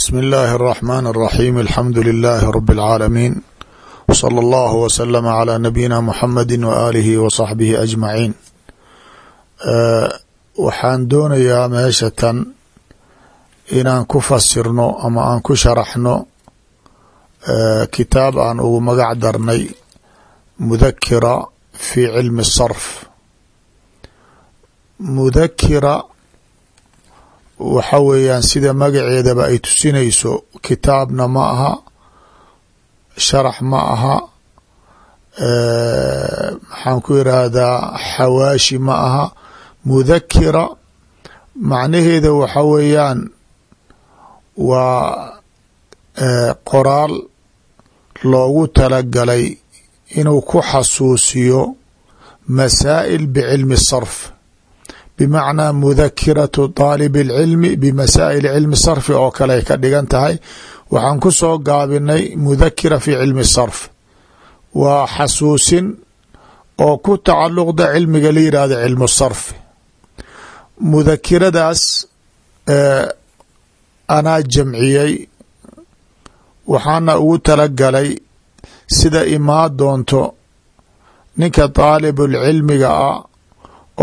bsmi اllahi الرحmn الرaxيm alxamdu لilaahi rb اlcaalamiin wslى اllah wslm عlى nabiyina mxamadi waalihi wصaxbihi ajmaciin waxaan doonayaa meesha tan inaan ku fasirno ama aan ku sharaxno kitaab aan ugu magac darnay mudakira fi cilmi الsrf mudakira waxa weeyaan sida magaceedaba ay tusinayso kitaabna ma aha sharax ma aha maxaan ku irahdaa xawaashi ma aha mudakira macnaheeda waxa weeyaan waa qoraal loogu talagalay inuu ku xasuusiyo masaa'il bicilmi sarf bmacnaa mudakiratu daalib اlcilmi bimasaa'il cilmi sarfi oo kale ka dhigan tahay waxaan ku soo gaabinay mudakira fi cilmi sarf waa xasuusin oo ku tacaluqda cilmiga la yihahdo cilmu sarf mudakiradaas anaa jamciyey waxaana ugu talagalay sida imaa doonto ninka daalibulcilmiga ah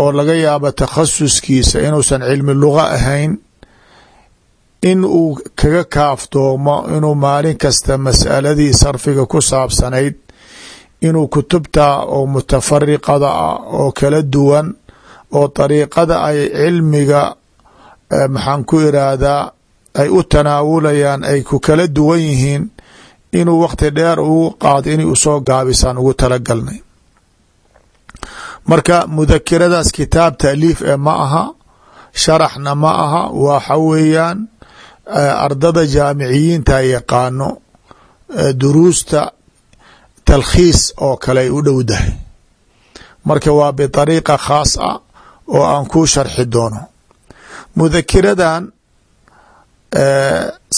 oo laga yaabo takhasuskiisa inuusan cilmi luga ahayn in uu kaga kaaftoomo inuu maalin kasta mas'aladii sarfiga ku saabsanayd inuu kutubta oo mutafariqada ah oo kala duwan oo dariiqada ay cilmiga maxaan ku iraahdaa ay u tanaawulayaan ay ku kala duwan yihiin inuu wakhti dheer ugu qaado inay u soo gaabisaan ugu talagalnay marka mudakiradaas kitaab taaliif e ma aha sharaxna ma aha waxa weeyaan ardada jaamiciyiinta yaqaano duruusta talkhiis oo kale ay u dhowdahay marka waa biطariiqa khaas ah oo aan kuu sharxi doono. Mudakiradan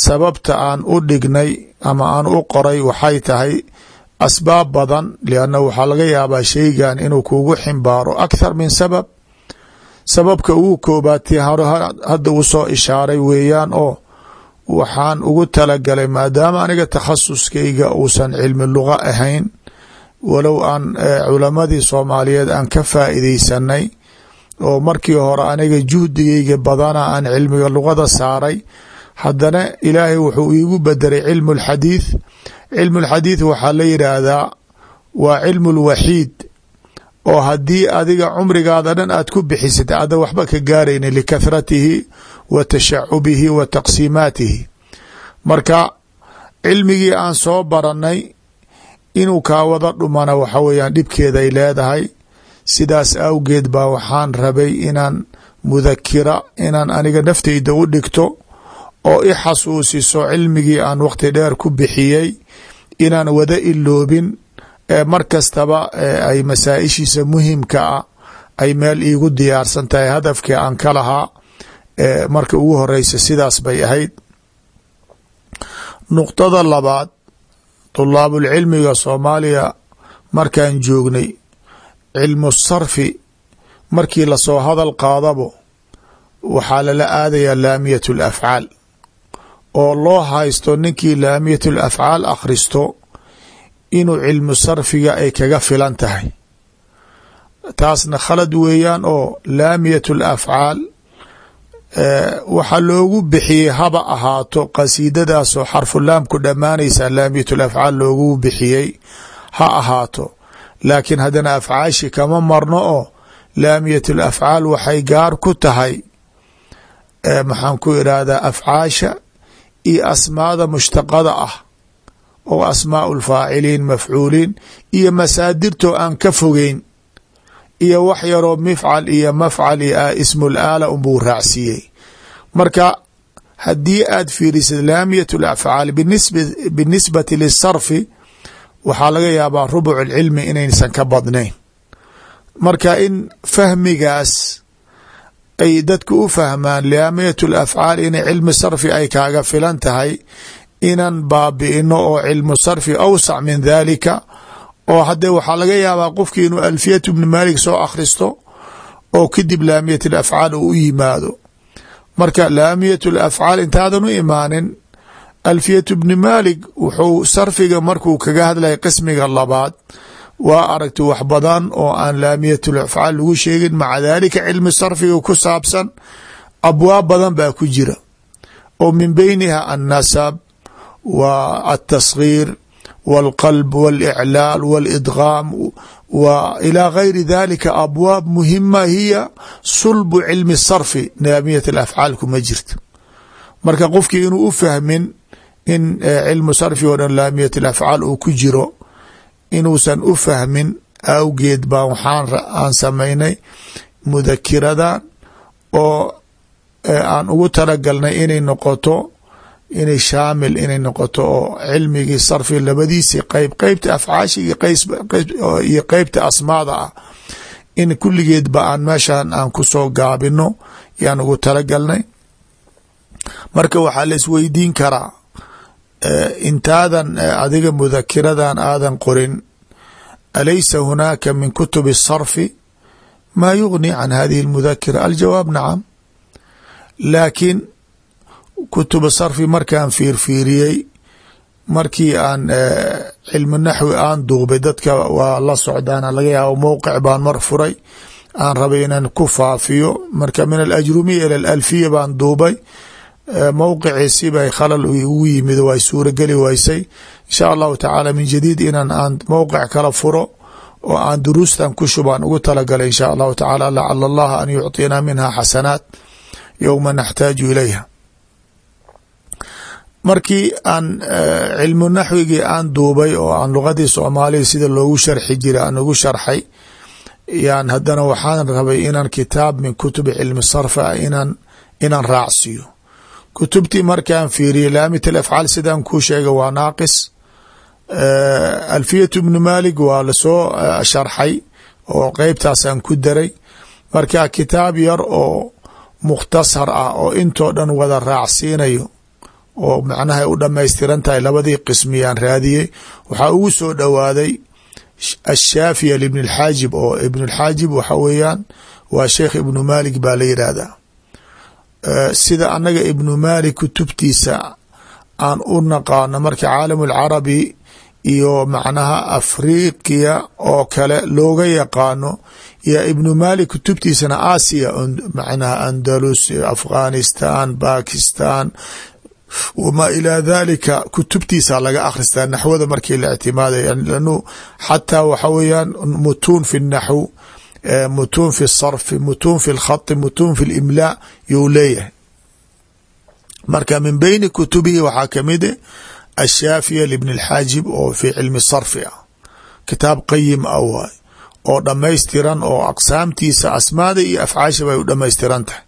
sababta aan u dhignay ama aan u qoray waxay tahay asbaab badan lianna waxaa laga yaabaa sheygan inuu kugu ximbaaro akhar min sabab. Sababka ugu koobaati hadda u soo ishaaray weeyaan oo waxaan ugu talagalay maadaama aniga takhasuskayga uusan cilmi luga ahayn walow aan culamadii soomaaliyeed aan ka faa'iideysanay oo markii hore aniga juhdigayga badana aan cilmiga lugada saaray haddana ilaahay wuxuu iigu bedelay cilmu lxadiid cilmu lxadiid waxaa la yidhaahdaa waa cilmu lwaxiid oo haddii adiga cumrigaada dhan aad ku bixisid ada waxba ka gaarayna likathratihi wa tashacubihi wa taqsiimaatihi. Marka cilmigii aan soo baranay inuu kaa wada dhumana waxa weeyaan dhibkeeday leedahay sidaas awgeed baa waxaan rabay inaan mudakira inaan aniga nafteyda u dhigto oo i xasuusiso cilmigii aan waqti dheer ku bixiyey inaan wada iloobin mar kastaba ay masaa-ishiisa muhimka ah ay meel iigu diyaarsan tahay hadafkii aan ka lahaa marka ugu horeysa sidaas bay ahayd. Nuqdada labaad طulaabulcilmiga soomaaliya markaan joognay cilmu sarfi markii la soo hadal qaadabo waxaa lala aadayaa laamiyat اlafcaal oo loo haysto ninkii laamiyat اlafcaal akhristo inuu cilmu sarfiga ay kaga filan tahay. Taasna khalad weeyaan oo laamiyat اlafcaal waxaa loogu bixiyey haba ahaato qasiidadaasoo xarfulaamku dhammaanaysa laamiyat lafcaal loogu bixiyey ha ahaato. Laakiin haddana afcaashi kama marno oo laamiyat lafcaal waxay gaar ku tahay maxaan ku irahdaa afcaasha iyo asmaada mushtaqada ah oo asmaau lfaaciliin mafcuuliin iyo masaadirtoo aan ka fogeyn iyo wax yaroo mifcal iyo mafcal iyo ismul aala unbuu raacsiiyey. Marka haddii aad fiirisid laamiyat lafcaal binisbati lisarfi waxaa laga yaabaa rubuc cilmi inaysan ka badnayn. Marka in fahmigaas ay dadku u fahmaan laamiyat lafcaal inay cilmi sarfi ay kaaga filan tahay inan baabi'ino oo cilmu sarfi awsac min dhalika oo haddee waxaa laga yaabaa qofkii inuu alfiyat bni maalik soo akhristo oo kadib laamiyat alafcaal uu u yimaado. Marka laamiyat alafcaal intaadan u imaanin alfiyatu bni malik wuxuu sarfiga markuu kaga hadlaya qismiga labaad waa aragti wax badan oo aan laamiyatul afcaal lagu sheegin maca dalika cilmi sarfiga ku saabsan abwaab badan baa ku jira. Oo min beyniha annasab w altasghiir walqalb waliclaal walidgaam w ilaa gayri dalika abwaab muhima hiya sulbu cilmi sarfi laamiyat alafcaal kuma jirto. Marka qofkii inuu u fahmin in cilmu sarfi oo dhan laamiyat alafcaal uu ku jiro inuusan u fahmin awgeed baa waxaan aan samaynay mudakiradan oo aan ugu talagalnay inay noqoto inay shaamil inay noqoto oo cilmigii sarfi labadiisi qeyb qeybta afcaashi iyo qeybta asmaada ah. In kulligeedba aan meeshan aan ku soo gaabino yaan ugu talagalnay. Marka waxaa la isweydiin karaa intaadan adiga mudakiradan aadan qorin alaysa hunaaka min kutubi الsarfi maa yugni can hadihi اlmudakira aljawaab nacam laakiin kutuba sarfi markaan fiirfiiriyey markii aan cilmi naxwi aan duubay dadka waa la socdaana laga yaabo mowqic baan mar furay aan rabay inaan ku faafiyo marka min alajrumiya ila alalfiya baan duubay mowqiciisi bay khalal ugu yimid way suurageli waysay. Insha allahu tacaala min jadiid inaan aan mowqic kala furo oo aan duruustan ku shubaan ugu talagalay insha allahu tacaala lacala allaha an yucطina minha xasanaat yowma naxtaaju ilayha. Markii aan cilmu naxwigii aan duubay oo aan luqadii soomaaliya sida loogu sharxi jiray aan ugu sharxay yaan haddana waxaan rabay inaan kitaab min kutubi cilmi sarfa inaan inaan raacsiiyo kutubtii markaan fiiriyey laamit alafcaal sidaan kuu sheegay waa naaqis. Alfiyatu bnu malik waa la soo sharxay oo qeybtaasaan ku daray. Marka kitaab yar oo mukhtasar ah oo intoo dhan wada raacsiinayo oo macnaha u dhamaystiran tahay labadii qismiyaan raadiyey waxaa ugu soo dhowaaday ashaafiya libn اlxaajib oo ibn اlxaajib waxa weeyaan waa sheekh ibnu malik baa la yidhaahdaa sida annaga ibnu malik kutubtiisa aan u naqaano marka caalam اlcarabi iyo macnaha afriqiya oo kale looga yaqaano iyo ibnu malik kutubtiisana aasiya macnaha andalus afghanistan bakistan wmaa ilaa dalika kutubtiisa laga akhristaa naxwada markii la ictimaaday lanu xataa waxa weeyaan mutuun fi naxw mutuun fi sarfi mutuun fi lkhati mutuun fi limlaa you leeyahay marka min beyni kutubihi waxaa ka mid ashaafiya libn اlxaajib oo fi cilmi sarfi ah kitaab qayim ah waay oo dhamaystiran oo aqsaamtiisa asmaada iyo afcaasha bay u dhamaystiran tahay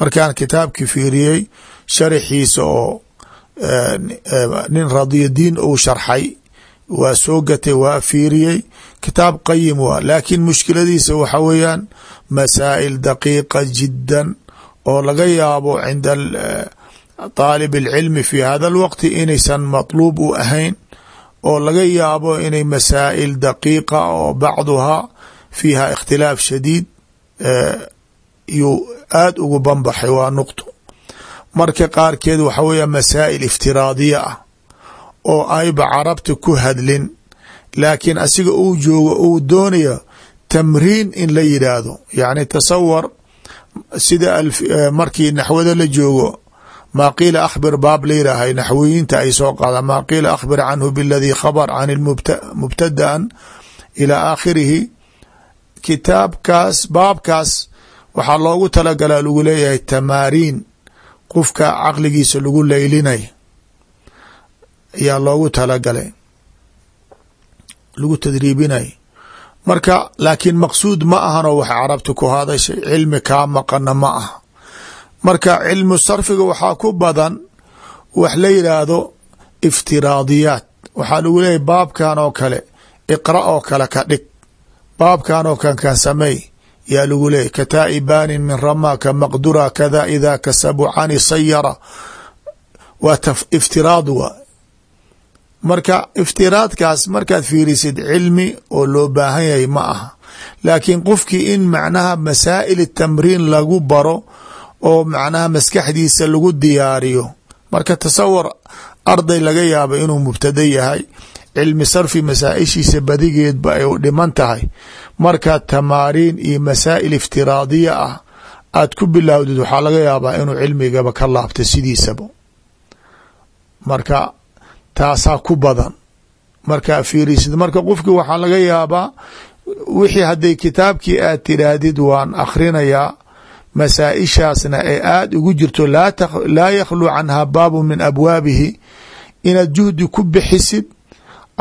markaan kitaabkii fiiriyey sharaxiisa oo nin radiyadiin uu sharxay waa soo gatay waa fiiriyey kitaab qayim waa laakiin mushkiladiisa waxa weeyaan masaa'il daqiiqa jiddan oo laga yaabo cinda طaalib اlcilmi fi hada اlwaqti inaysan matluub u ahayn oo laga yaabo inay masaa'il daqiiqa oo bacduhaa fiiha ikhtilaaf shadiid yuu aada ugu banbaxay waa nuqto marka qaarkeed waxa weeya masaa'il iftiraadiya ah oo ayba carabta ku hadlin laakiin asiga uu joogo uu doonaya tamriin in la yidhaahdo. Yacni tasawar sida markii naxwada la joogo maa qiila akhbir baab la yidhaahay naxwiyiinta ay soo qaadaan. Maa qiila akhbir canhu biladii khabar can mubtadaan ilaa aakhirihi. Kitaabkaas baabkaas waxaa loogu talagalaa lagu leeyahay tamaariin qofka caqligiisa lagu leylinay ayaa loogu talagalay lagu tadriibinay. Marka laakiin maqsuud ma ahanoo wax carabta ku hadashay cilmi kaa maqana ma aha. Marka cilmu sarfiga waxaa ku badan wax la yidhaahdo iftiraadiyaat. Waxaa lagu leeyahy baabkan oo kale iqra oo kale ka dhig. Baabkan oo kan kan sameey yaa lagu leeyay kataa'ibanin min rama ka maqdura kada ida kasabu cani sayara. Waa iftiraad waa marka iftiraadkaas markaad fiirisid cilmi oo loo baahan yahay ma aha. Laakiin qofkii in macnaha masaa'il tamriin lagu baro oo macnaha maskaxdiisa lagu diyaariyo marka tasawar arday laga yaaba inuu mubtada yahay cilmi sarfi masaa-ishiisa badigeedba ay u dhiman tahay. Marka tamaariin iyo masaa'il iftiraadiya ah aad ku bilowdid waxaa laga yaabaa inuu cilmigaba ka laabto sidiisaba. Marka taasaa ku badan. Markaa fiirisid marka qofkii waxaa laga yaabaa wixii hadday kitaabkii aad tidhaahdid waan akhrinayaa masaa-ishaasna ee aada ugu jirto laa yakhlu canha baabu min abwaabihi inaad juhdi ku bixisid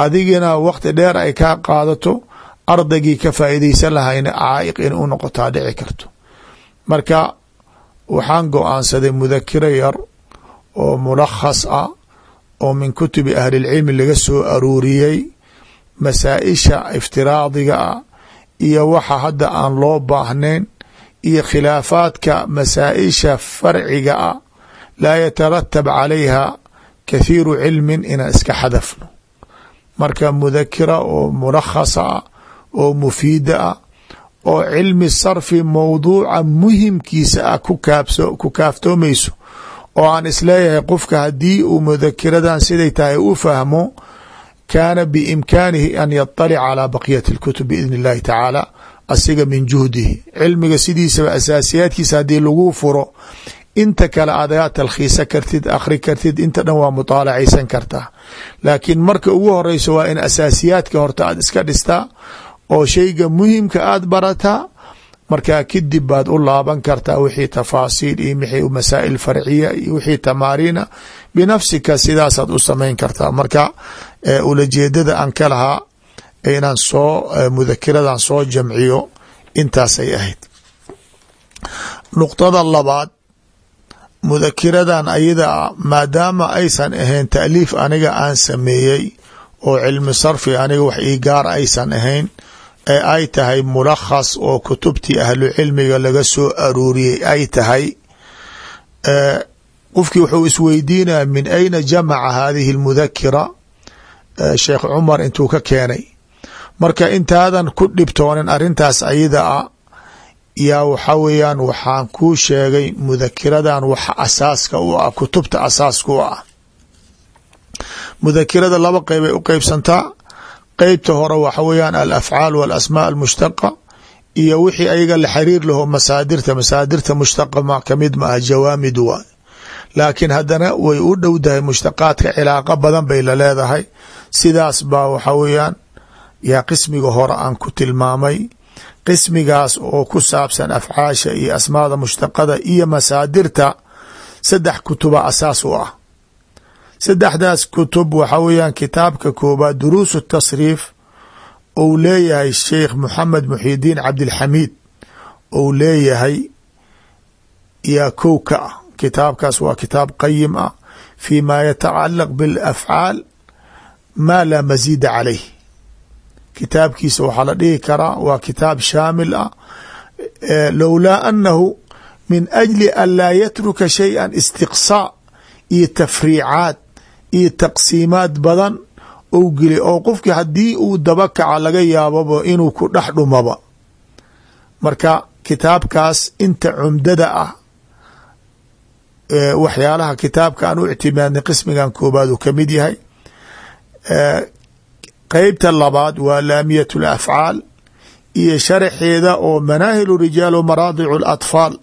adigina waqti dheer ay kaa qaadato ardaygii ka faa'iidaysan lahayna caa'iq in u noqotaa dhici karto. Marka waxaan go'aansaday mudakiro yar oo mulakhas ah oo min kutubi ahlilcilmi laga soo aruuriyey masaa-isha iftiraadiga ah iyo waxa hadda aan loo baahnayn iyo khilaafaadka masaa-isha farciga ah laa yataratab calayha kathiiru cilmin inaan iska xadafno. Marka mudakira oo mulakhasa ah oo mufiida ah oo cilmi sarfi mowduuca muhimkiisa ah ku kaaftoomayso oo aan isleeyahay qofka haddii uu mudakiradan siday tahay u fahmo kaana biimkaanihi an yaطalica calى baqiyati اlkutub biidn اllahi tacaala asiga min juhdihi cilmiga sidiisaba asaasiyaadkiisa haddii lagu furo inta kale adagaa talkhiisa kartid akhri kartid inta dhan waa mutaalacaysan kartaa laakiin marka ugu horeyso waa in asaasiyaadka horta aad iska dhistaa oo shayga muhimka aad barataa markaa kadib baad u laaban kartaa wixii tafaasiil iyo masaa'il farciya iyo wixii tamaariina binafsika sidaasaad u samayn kartaa. Marka ulajeedada aan ka lahaa inaan soo mudakiradan soo jamciyo intaasay ahayd. Nuqdada labaad mudakiradan ayada maadaama aysan ahayn taaliif aniga aan sameeyey oo cilmi sarfi aniga wax ii gaar aysan ahayn ee ay tahay mulakhas oo kutubtii ahlu cilmiga laga soo aruuriyey ay tahay qofkii wuxuu isweydiinaya min ayna jamaca hadihi اlmudakira sheekh cumar intuu ka keenay. Marka intaadan ku dhibtoonin arintaas ayada a yaa waxa weeyaan waxaan kuu sheegay mudakiradan waxa asaaska u ah kutubta asaaska u ah. Mudakirada laba qeybay u qeybsantaa qeybta hore waxa weeyaan alafcaal walasmaa almushtaqa iyo wixii ayaga la xiriir laho masaadirta masaadirta mushtaqa ma ka mid ma ah jawaamid waa laakiin haddana way u dhowdahay mushtaqaadka cilaaqa badan bay la leedahay. Sidaas baa waxa weeyaan yaa qismiga hore aan ku tilmaamay. Qismigaas oo ku saabsan afcaasha iyo asmaada mushtaqada iyo masaadirta saddex kutuba asaas u ah saddexdaas kutub waxa weeyaan kitaabka koobaad duruusu tasriif ou leeyahay sheikh moxamed muxidiin cabdilxamiid ou leeyahay yaa kow ka ah kitaabkaas waa kitaab qayim ah fi ma yatacalaq biاlafcaal ma laa masiida calayh. Kitaabkiisa waxaa la dhihi karaa waa kitaab shaamil ah lowlaa annahu min ajli an laa yatruka shayئa istiqsaa iyo tafriicaad iyo taqsiimaad badan ou geli oo qofkii haddii uu daba kaca laga yaababa inuu ku dhex dhumaba. Marka kitaabkaas inta cumdada ah waxyaalaha kitaabka aan u ictimaadnay qismigan koobaad uu ka mid yahay qeybta labaad waa laamiyat alafcaal iyo sharaxeeda oo manaahilu rijaal wa maraadicu alatfaal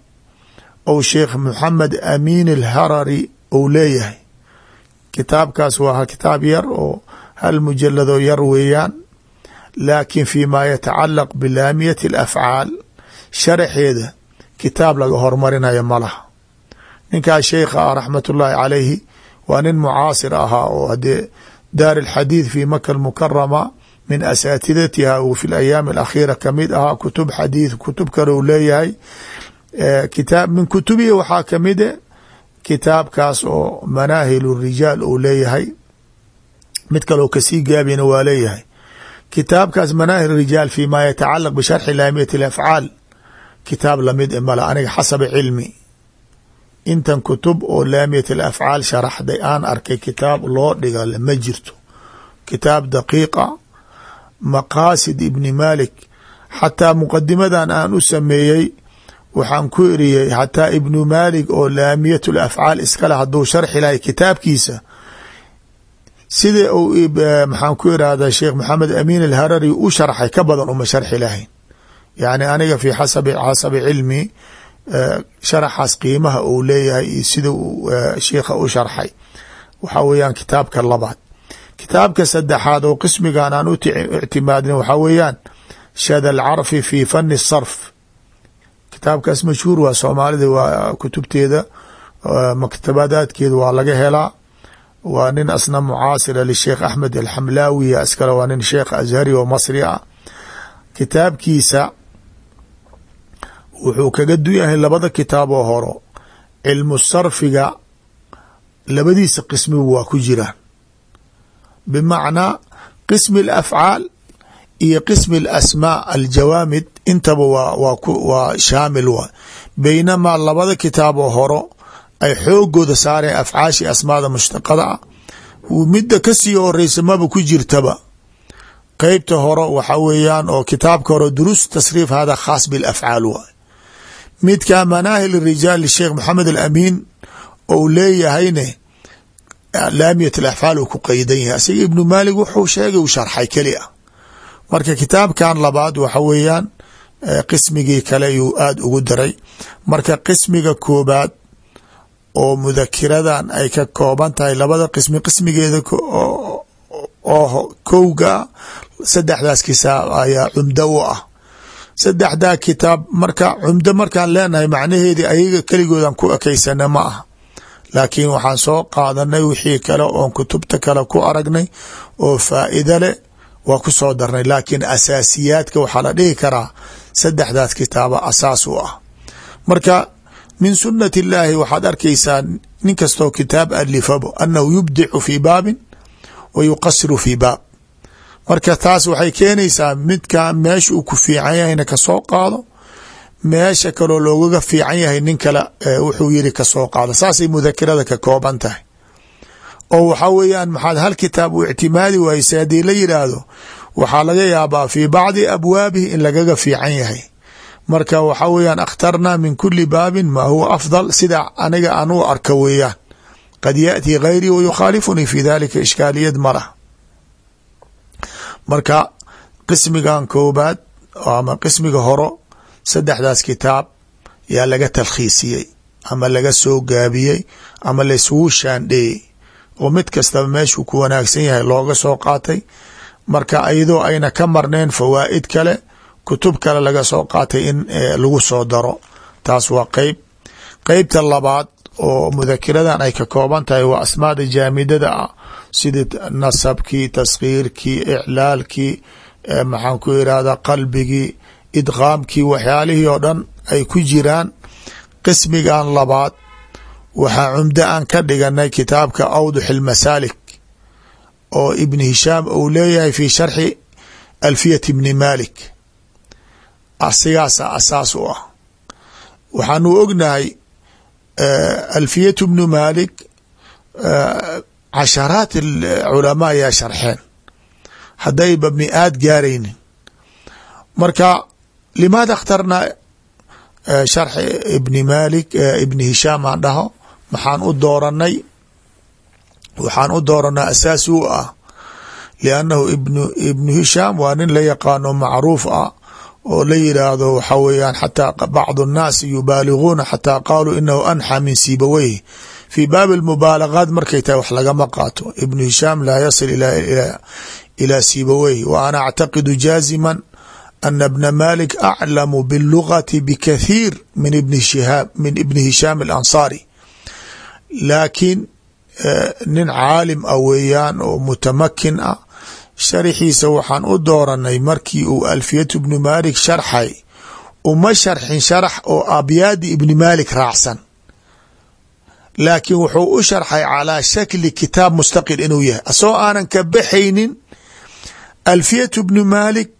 ou sheekh moxamed amiin alharari ou leeyahay kitaabkaas waa kitaab yar oo hal mujalado yar weeyaan laakiin fi ma yatacalaq bilaamiyati alafcaal sharaxeeda kitaab laga hormarinayo ma laha. Ninkaas sheikha ah raxmat ullaahi calayhi waa nin mucaasir ahaa oo hadee daar alxadiid fi maka almukarama min asaatidatiha uu fi layaami alakhiira ka mid ahaa kutub xadiid kutub kale uu leeyahay. Kitaab min kutubihi waxaa kamide kitaabkaas oo manaahilu rijaal uu leeyahay mid kaleo ka sii gaabina waa leeyahay. Kitaabkaas manaahil rijaal fi ma yatacalaq bisharxi laamiyati alafcaal kitaab la mid e mala aniga xasaba cilmi. Intan kutub oo laamiyat alafcaal sharaxday aan arkay kitaab loo dhiga ma jirto. Kitaab daqiiqa maqaasid ibni malik xataa muqadimadan aan u sameeyey waxaan ku eriyey xataa ibnu maalik oo laamiyat lafcaal iskale hadduu sharxi lahay kitaabkiisa. Sida uu maxaan ku irahda sheekh maxamed amiin alharari u sharxay ka badan uma sharxi lahayn yani aniga fi xasabi xasabi cilmi sharaxaas qiimaha uu leeyahay iyo sida sheikha u sharxay. Waxaa weeyaan kitaabka labaad. Kitaabka saddexaad oo qismigan aan u ictimaadin waxaa weeyaan shada alcarfi fi fani sarf kitaabkaas mashhuur waa soomaalida waa kutubteeda maktabadaadkeeda waa laga helaa. Waa nin asna mucaasira lisheekh axmed alxamlaawiya iskale waa nin sheekh ashari oo masri ah. Kitaabkiisa wuxuu kaga dun yahay labada kitaab oo horo cilmu sarfiga labadiisa qismigu waa ku jiraan bimacnaa qismi alafcaal iyo qismi alasmaa aljawaamid intaba waa shaamil waa baynamaa labada kitaab oo horo ay xoogooda saareen afcaashi asmaada mushtaqada ah. Midda ka sii horeysa maba ku jirtaba. Qeybta hore waxa weeyaan oo kitaabka hore duruus tasriif hada khaas bilafcaal waay midka manaahil rijaal sheekh maxamed alamiin ou leeyahayne laamiyat alafcaal uu ku qeydan yahay. Asiga ibnu maalik wuxuu sheegay u sharxay keli marka kitaabkan labaad waxa weeyaan qismigii kale ayuu aada ugu daray. Marka qismiga koobaad oo mudakiradan ay ka kooban tahay labada qismi qismigeeda oo kowga saddexdaas kitaab ayaa cumdo u ah. Saddexdaa kitaab marka cumdo markaan leenahay macnaheedii ayaga keligoodan ku ekeysana ma ah laakiin waxaan soo qaadanay wixii kale oon kutubta kale ku aragnay oo faa'iida leh waa ku soo darnay laakiin asaasiyaadka waxaa la dhihi karaa saddexdaas kitaaba asaas u ah. Marka min sunati illaahi waxaad arkaysaa nin kastoo kitaab alifabo annahu yubdicu fii baabin wa yuqasiru fii baab. Marka taas waxay keenaysaa midka meesha uu ku fiican yahayna ka soo qaado meesha kaloo loogaga fiican yahay nin kale wuxuu yiri ka soo qaado. Saasay mudakirada ka kooban tahay oo waxaa weeyaan maxaad hal kitaab u ictimaadi wayse haddii la yidhaahdo waxaa laga yaabaa fii bacdi abwaabihi in lagaga fiican yahay. Marka waxaa weeyaan akhtarnaa min kuli baabin maa huwa afdal sida aniga aan u arka weeyaan. Qad yaأtii gayrii wa yukhaalifunii fi dalika ishkaaliyad ma lah marka qismigan koobaad ama qismiga horo saddexdaas kitaab yaa laga talkhiisiyey ama laga soo gaabiyey ama laisugu shaandheeyey oo mid kastaba meeshuu ku wanaagsan yahay looga soo qaatay. Marka iyadoo ayna ka marneen fawaa'id kale kutub kale laga soo qaatay in lagu soo daro. Taas waa qeyb. Qeybta labaad oo mudakiradan ay ka kooban tahay waa asmaada jaamidada ah sidii nasabkii taskhiirkii iclaalkii maxaan ku irahda qalbigii idqaamkii waxyaalihii oo dhan ay ku jiraan. Qismigan labaad waxaa cumdo aan ka dhiganay kitaabka awdux ilmasaalik oo ibn hishaam uu leeyahay fi sharxi alfiyat ibni malik. Asigaasa asaas u ah. Waxaanu ognahay alfiyat bnu malik casharaat culamaa ayaa sharxeen. Haddayba mi-aad gaaraynin. Marka limaada اkhtarna sharxi ibni malik ibni hishaam aan dhaho maxaan u dooranay waxaan u dooranaa asaas u ah liannahu ibnu hishaam waa nin la yaqaano macruuf ah oo la yidhaahdo waxa weeyaan xataa bacdu nnaasi yubaaliguuna xataa qaaluu inahu anxa min siibaweyhi fii baabi almubaalagaat markay tahay wax lagama qaato. Ibnu hishaam laa yasil ilaa siibaweyhi wa ana actaqidu jaaziman ana bna malik aclamu bilugati bikathiir min ibni hishaam alansaari laakiin eh, nin caalim ah weeyaan oo mutamakin ah sharxiisa waxaan u dooranay markii uu alfiyatu ibni maalik sharxay uma sharxin sharax oo abyaadi ibni maalik raacsan. Laakiin wuxuu u sharxay calaa shakli kitaab mustaqil inuu yahay. Asagoo aanan ka baxaynin alfiyatu bni maalik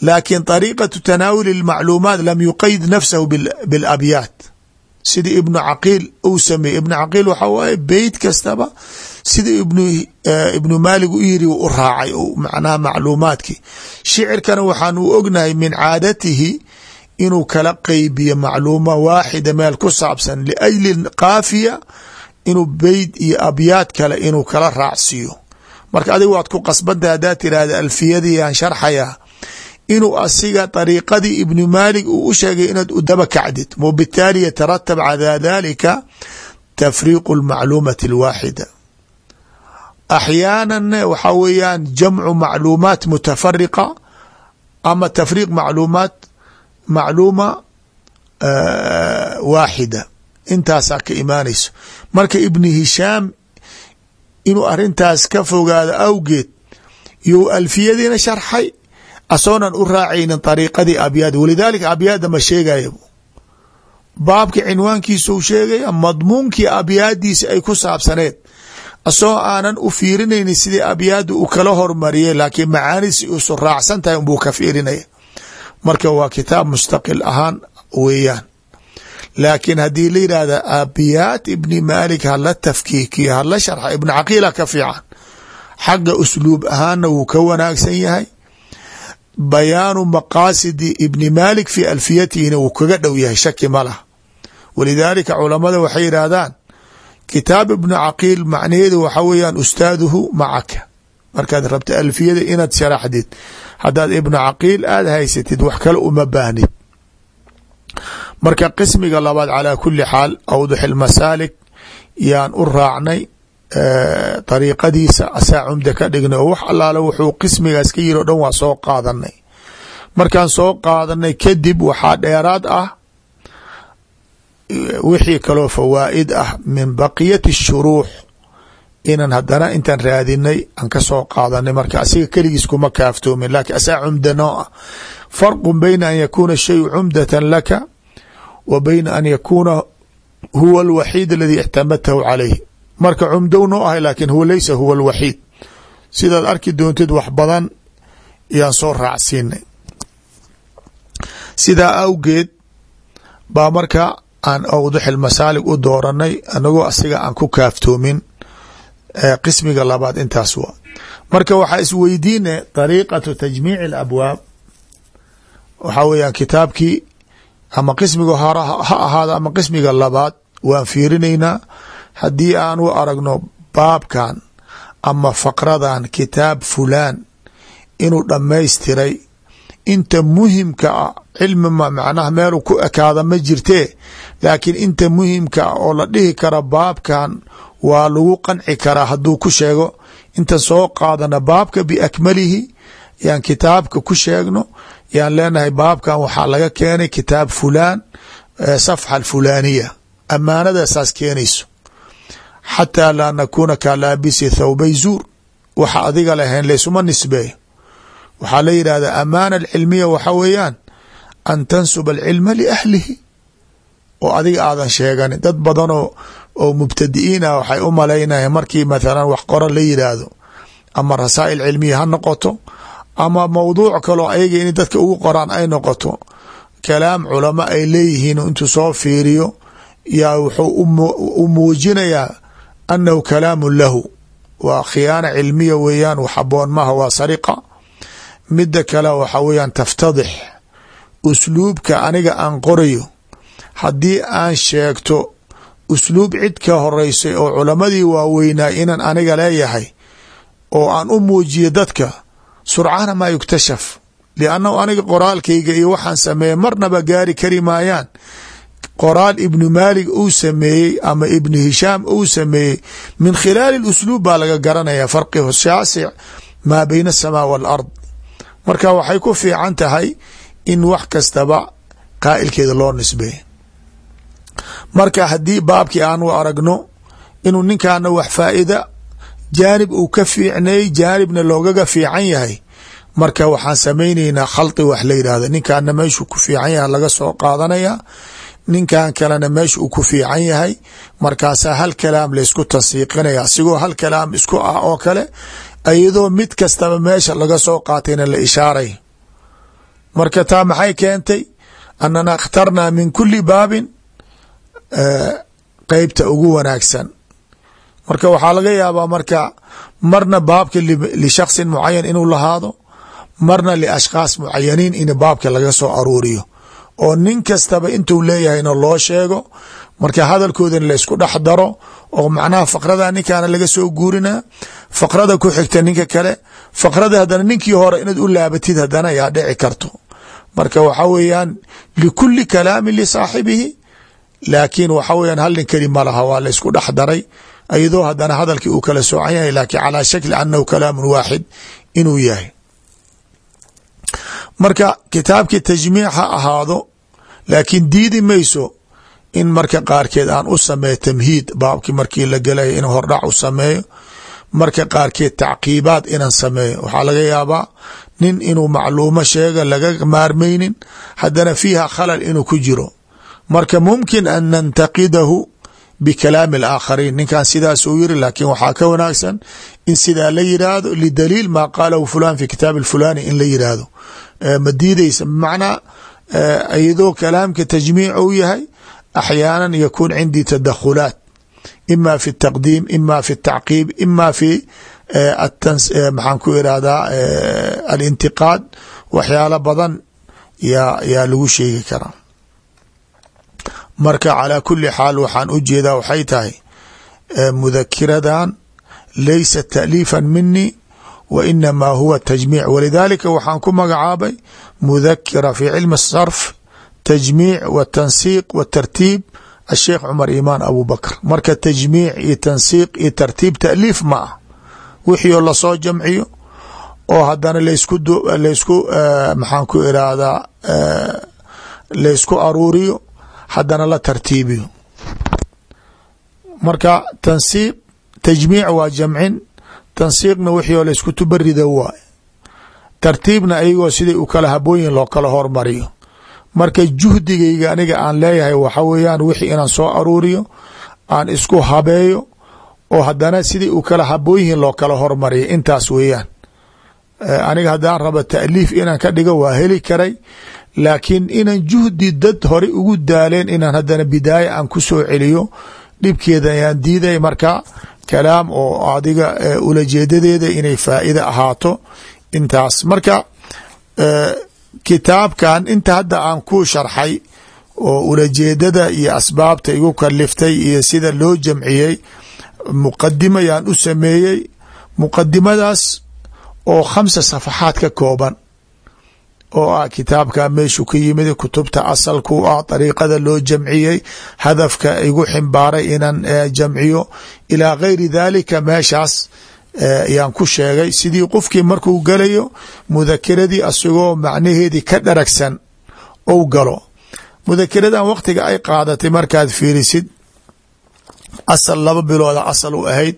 laakiin ariiqatu tanaawuli macluumaat lam yuqayd nafsahu bialabyaad sidii ibnu caqiil uu sameeyey. Ibnu caqiil waxa waaye beyt kastaba sida ibnu maalig u yiri u raacay macnaha macluumaadkii shicirkana waxaan u ognahay min caadatihi inuu kala qeybiyo macluuma waaxida meel ku saabsan liajli kaafiya inuu beyd iyo abyaad kale inuu kala raacsiiyo. Marka adiga waad ku qasbanta haddaa tirahda alfiyadii aan sharxayaa inuu asiga dariiqadii ibni maalik uu u sheegay inaad u daba kacdid wbitaali yataratab calى dalika tafriiqu اlmacluumati اlwaaxida axyaanana waxaa weeyaan jamcu macluumaat mutafariqa ama tafriiq macluumaat macluuma waaxida intaasaa ka imaanayso marka ibni hishaam inuu arintaas ka fogaado awgeed you alfiyadiina sharxay asoonan u raacaynin dariiqadii abyaad. Walidaalika abyaadda ma sheegaya baabka cinwaankiisau sheegaya madmuunkii abyaadiisa ay ku saabsaneed asoo aanan u fiirinaynin sidii abyaadda uu kala hormariyay laakiin macaanisi usu raacsan tahay unbuu ka fiirinaya. Marka waa kitaab mustaqil ahaan weeyaan. Laakiin haddii la yidhaahda abyaad ibni maalik hala tafkiikiyo hala sharxa ibn caqiila ka fiican. Xagga usluub ahaanna wuu ka wanaagsan yahay bayaanu maqaasidi ibni maalik fi alfiyatihina wuu kaga dhow yahay shaki ma laha. Walidaalika culamada waxay yidhaahdaan kitaab ibnu caqiil macnaheedu waxa weeyaan ustaaduhu macaka. Markaad rabta alfiyada inaad sharaxdid haddaad ibnu caqiil aada haysatid wax kale uma baahnid marka qismiga labaad calaa kuli xaal awdax ilmasaalik yaan u raacnay dariiqadiisa asaa cumda ka dhignay oo wax allaale wuxuu qismigaas ka yiri o dhan waa soo qaadanay. Markaan soo qaadanay kadib waxaa dheeraad ah wixii kaloo fawaa'id ah min baqiyati shuruux inan haddana intaan raadinay aan ka soo qaadanay. Marka asiga keligiis kuma kaaftoomin laakiin asaa cumda noo ah. Farqu bayna an yakuuna shayu cumdatan laka wa bayna an yakuuna huwa alwaxiid aladii ictamadtahu calayh marka cumdow noo ahay laakiin huwa laysa huwa alwaxiid. Sidaad arki doontid wax badan yaan soo raacsiinay. Sidaa awgeed baa marka aan awdaxil masaalig u dooranay anagoo asiga aan ku kaaftoomin qismiga labaad intaas waa. Marka waxaa isweydiine dariiqatu tajmiici alabwaab waxaa weeyaan kitaabkii ama qismiga hore ha ahaado ama qismiga labaad waan fiirinaynaa haddii aan u aragno baabkan ama faqradan kitaab fulaan inuu dhammaystiray inta muhimka ah cilmi macnaha meelu ku ekaada ma jirtee laakiin inta muhimka ah oo la dhihi kara baabkan waa lagu qanci karaa hadduu ku sheego inta soo qaadana baabka biakmalihi yaan kitaabka ku sheegno yaan leenahay baabkan waxaa laga keenay kitaab fulaan safxa alfulaaniya ammaanada saas keenayso xataa laa nakuuna ka laabisi thawbay zuur. Waxa adiga lahayn laysuma nisbeeyo waxaa la yidhahdaa amaana alcilmiya waxa weeyaan an tansuba alcilma liahlihi. Oo adiga aadan sheeganin. Dad badanoo oo mubtadi'iin ah waxay u malaynayan markii mathalan wax qoro la yidhaahdo. Ama rasaa'il cilmiya ha noqoto ama mawduuc kaloo ayaga in dadka ugu qoraan ay noqoto. Kalaam culamo ay leeyihiin intuu soo fiiriyo yaa wuxuu u muujinayaa annahu kalaamu lahu waa khiyaana cilmiya weeyaan wax aboon maha waa sariqa midda kale waxa weeyaan taftadix usluubka aniga aan qorayo haddii aan sheegto usluub cid ka horeysay oo culamadii waaweynaa inaan aniga leeyahay oo aan u muujiyo dadka surcana maa yuktashaf liannahu aniga qoraalkayga iyo waxaan sameeyey marnaba gaari kari maayaan qoraal ibnu maalig uu sameeyey ama ibnu hishaam uu sameeyey. Min khilaali usluub baa laga garanaya farqihu shaasic maa bayna asamaa waalard marka waxay ku fiican tahay in wax kastaba qaa'ilkeeda loo nisbeeyo marka haddii baabkii aanu aragno inuu ninkaana wax faa'ida jaanib uu ka fiicnay jaanibna loogaga fiican yahay marka waxaan samayneynaa khaldi wax la yidhahdo ninkaana meeshuu ku fiican yahay laga soo qaadanaya ninkan kalena meesha uu ku fiican yahay. Markaasaa hal kalaam laysku tansiiqinaya asigoo hal kalaam isku ah oo kale iyadoo mid kastaba meesha laga soo qaatayna la ishaaray. Marka taa maxay keentay? Annana اkhtarnaa min kuli baabin qeybta ugu wanaagsan. Marka waxaa laga yaabaa marka marna baabka lishaksin mucayan inuu lahaado marna liashkhaas mucayaniin in baabka laga soo aruuriyo oo nin kastaba intuu leeyahayna loo sheego marka hadalkoodana laysku dhex daro oo macnaha faqrada ninkaana laga soo guurinaa faqrada ku xigta ninka kale faqrada haddana ninkii hore inaad u laabatid haddana yaa dhici karto. Marka waxa weeyaan likuli kalaamin lisaaxibihi laakiin waxa weeyaan hal nin keli ma laha waa laysku dhex daray iyadoo haddana hadalkii uu kala soocan yahay laakiin calaa shakli anahu kalaamun waaxid inuu yahay marka kitaabkii tajmiic ha ahaado laakiin diidi mayso in marka qaarkeed aan u sameeyo tamhiid baabkii markii la gelaya in hordhac u sameeyo marka qaarkeed tacqiibaad inaan sameeyo. Waxaa laga yaabaa nin inuu macluumo sheega laga maarmaynin haddana fiiha khalal inuu ku jiro. Marka mumkin an nantaqidahu bikalaami alaakhariin ninkan sidaas uu yiri laakiin waxaa ka wanaagsan in sidaa la yidhaahdo lidaliil maa qaalahu fulan fi kitaabi fulani in la yidhaahdo ma diideysa bimacnaa iyadoo kalaamka tajmiic uu yahay axyaana yakuun cindii tadakhulaat ima fi taqdiim ima fi tacqiib ima fi maxaan ku irahdaa alintiqaad. Waxyaalo badan yaa yaa lagu sheegi karaa. Marka calaa kuli xaal waxaan u jeedaa waxay tahay mudakiradan laysa taaliifan mini wa inamaa huwa tajmiic walidaalika waxaan ku magacaabay mudakira fi cilmi asarf tajmiic watansiiq watartiib asheekh cumar imaan abu bakr. Marka tajmiic iyo tansiiq iyo tartiib taaliif ma ah wixii oo la soo jamciyo oo haddana laysku laysku maxaan ku irahdaa laysku aruuriyo haddana la tartiibiyo. Marka tansiiq tajmiic waa jamcin tansiiqna wixii oo laysku tubarido waay tartiibna ayagoo siday u kala habooyin loo kala hormariyo. Marka juhdigayga aniga aan leeyahay waxa weeyaan wixii inaan soo aruuriyo aan isku habeeyo oo haddana siday u kala habooyihiin loo kala hormariyo intaas weeyaan. Aniga haddaan raba taaliif inaan ka dhigo waa heli karay laakiin inaan juhdi dad hore ugu daaleen inaan haddana bidaaya aan ku soo celiyo dhibkeeda ayaan diiday marka kalaam oo adiga ulajeedadeeda inay faa'iida ahaato. Intaas marka kitaabkan inta hadda aan ku sharxay oo ulajeedada iyo asbaabta igu kaliftay iyo sida loo jamciyey muqadimo yaan u sameeyey muqadimadaas oo khamsa safaxaad ka kooban oo ah kitaabka meeshu ka yimid kutubta asalku ah dariiqada loo jamciyey. Hadafka igu ximbaaray inaan jamciyo. Ilaa gayri dalika meeshaas yaan ku sheegay. Sidii qofkii markuu galayo mudakiradii asagoo macnaheedii ka dharagsan ou galo. Mudakiradan waqtiga ay qaadatay markaad fiirisid asal laba bilooda asal u ahayd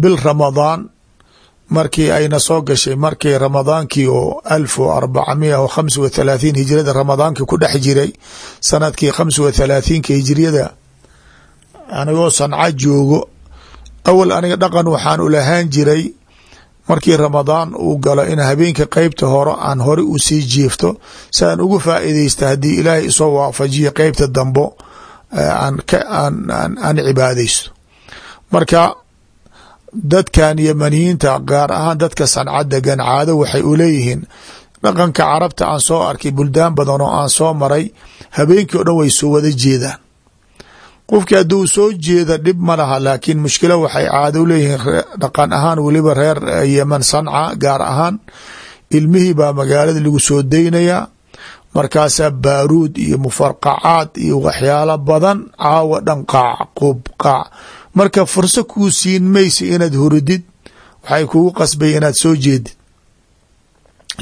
bil ramadaan markii ayna soo gashay markii ramadaankii oo alf arbacamia w khamsa wa thalaathiin hijrada ramadaankii ku dhex jiray sannadkii khamsa wa hijriyada anigoo sanca joogo awal aniga dhaqan waxaan u lahaan jiray markii ramadaan uu galo in habeenka qeybta hore aan hore u sii jiifto si aan ugu faa'iideysta haddii ilaahay isoo waafajiyo qeybta dambo aan cibaadeysto marka dadkan yamaniyiinta gaar ahaan dadka sanca degan caado waxay u leeyihiin dhaqanka carabta aan soo arkay buldaan badan oo aan soo maray habeenkii o dhan way soo wada jeedaan. Qofkii hadduu soo jeeda dhib ma laha laakiin mushkilo waxay caado u leeyihiin dhaqan ahaan weliba reer yeman sanca gaar ahaan ilmihii baa magaalada lagu soo deynayaa markaasaa baaruud iyo mufarqacaad iyo waxyaalo badan caawa dhan qaac qub qaac marka furso kuu siin maysa inaad huridid waxay kugu qasbay inaad soo jeedid.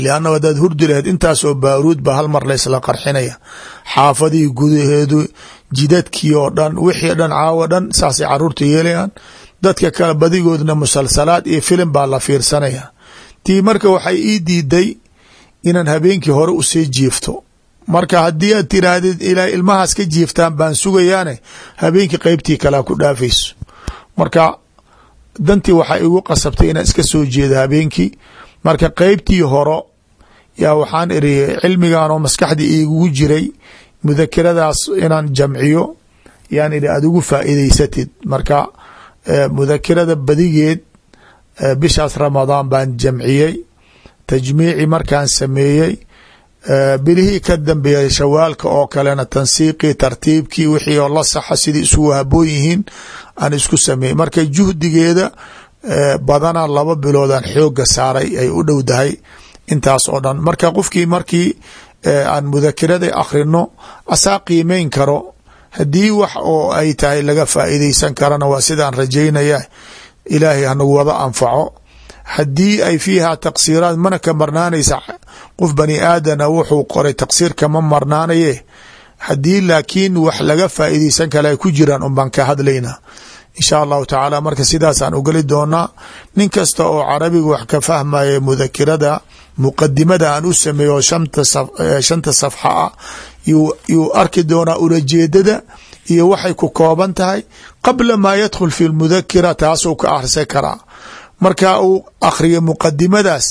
Lianna hadaad hurdi laheed intaasoo baaruud ba hal mar laysla qarxinaya. Xaafadihii gudaheedu jidadkii oo dhan wixii dhan caawo dhan saasay carruurta yeelayaan. Dadka kale badigoodna musalsalaad iyo filim baa la fiirsanaya. Tii marka waxay ii diiday inaan habeenkii hore u sii jiifto. Marka haddii aad tiraahdid ilaa ilmahaas ka jiiftaan baan sugayaane habeenkii qeybtii kalea ku dhaafayso marka dantii waxaa igu qasabtay inaan iska soo jeeda habeenkii. Marka qeybtii horo yaa waxaan iri cilmigan oo maskaxdii igugu jiray mudakiradaas inaan jamciyo yaan iri aad ugu faa'iideysatid marka mudakirada badigeed bishaas ramadaan baan jamciyey. Tajmiici markaan sameeyey bilihii ka dambeeya shawaalka oo kalena tansiiqii tartiibkii wixii oo la saxa sidii isugu haboon yihiin aan isku sameeyey marka juhdigeeda badana laba biloodaan xooga saaray ay u dhowdahay intaas oo dhan. Marka qofkii markii aan mudakirada akhrino asaa qiimeyn karo. Haddii wax oo ay tahay laga faa'iideysan karana waa sidaan rajaynaya ilaahay hanagu wada anfaco haddii ay fiiha taqsiiraat mana ka marnaanaysa. Qof bani aadana wuxuu qoray taqsiir kama marnaanaye. Haddii laakiin wax laga faa'iideysan kale ay ku jiraan un baan ka hadlaynaa insha allahu tacaala marka sidaasaan ugeli doonaa nin kasta oo carabiga wax ka fahmaya mudakirada muqadimada aan u sameeyo shanta safxa ah yuu arki doonaa ulajeedada iyo waxay ku kooban tahay qabla maa yadkhul fi lmudakira taasuu ka akhrisan karaa marka uu akhriyo muqadimadaas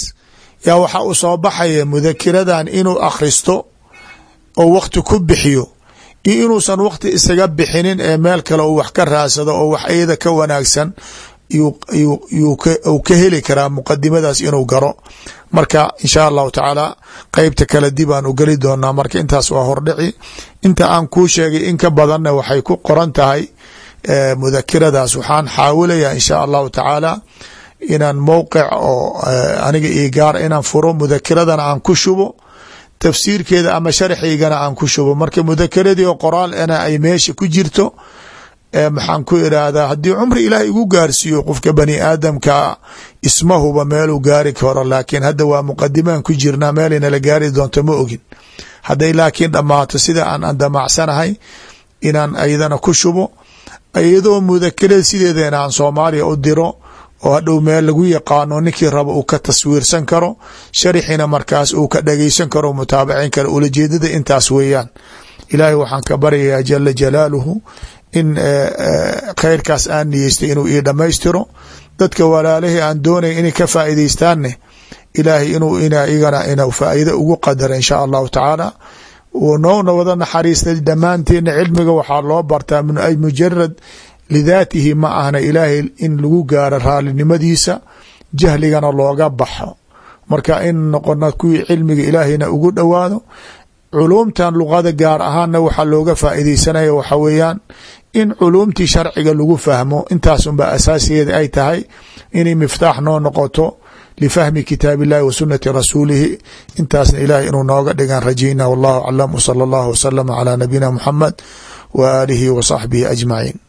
yaa waxa u soo baxaya mudakiradan inuu akhristo oo wakti ku bixiyo iyo inuusan wakti isaga bixinin ee meel kale uu wax ka raadsado oo wax iyada ka wanaagsan uu ka heli karaa muqadimadaas inuu garo. Marka insha allahu tacaala qeybta kale dib aan u geli doonaa. Marka intaas waa hordhici inta aan kuu sheegay in ka badanna waxay ku qoran tahay mudakiradaas waxaan xaawilaya insha allahu tacaala inaan mowqic oo aniga io gaar inaan furo mudakiradana aan ku shubo tafsiirkeeda ama sharxigana aan ku shubo. Marka mudakiradii oo qoraal ana ay meesha ku jirto maxaan ku irahdaa haddii cumri ilaah igu gaarsiiyo qofka bani aadamka ismahuba meeluu gaari karo laakiin hadda waa muqadimaan ku jirnaa meelaynala gaari doonto ma ogin. Hadday laakiin dhammaato sida aan andamacsanahay inaan ayadana ku shubo iyadoo mudakirada sideedana aan soomaaliya u diro oo hadhow meel lagu yaqaano ninkii rabo uu ka taswiirsan karo sharxina markaas uu ka dhageysan karo mutaabaciin karo ulajeedada intaas weeyaan. Ilaahay waxaan ka baryayaa jala jalaaluhu in khayrkaas aan niyeystay inuu ii dhammaystiro. Dadka walaalahii aan doonaya inay ka faa'iideystaanne ilaahay inuu igana ina faa'iido ugu qadara insha allahu tacaala. Noona wada naxariistay dhammaanteedna cilmiga waxaa loo bartaa mujarad lidaatihi ma ahna ilaahay in lagu gaaro raalinimadiisa jahligana looga baxo. Marka in noqona kuwii cilmiga ilaahayna ugu dhowaado culuumtan luqada gaar ahaanna waxaa looga faa'iideysanaya waxa weeyaan in culuumtii sharciga lagu fahmo. Intaasunba asaasigeeda ay tahay inay miftaax noo noqoto lifahmi kitaab illahi wa sunati rasuulihi. Intaasna ilahay inuu nooga dhigan rajayna wallahu aclam wsala allahu wasalama calaa nabiyina muxamed wa aalihi wa ajmaciin